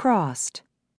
crossed.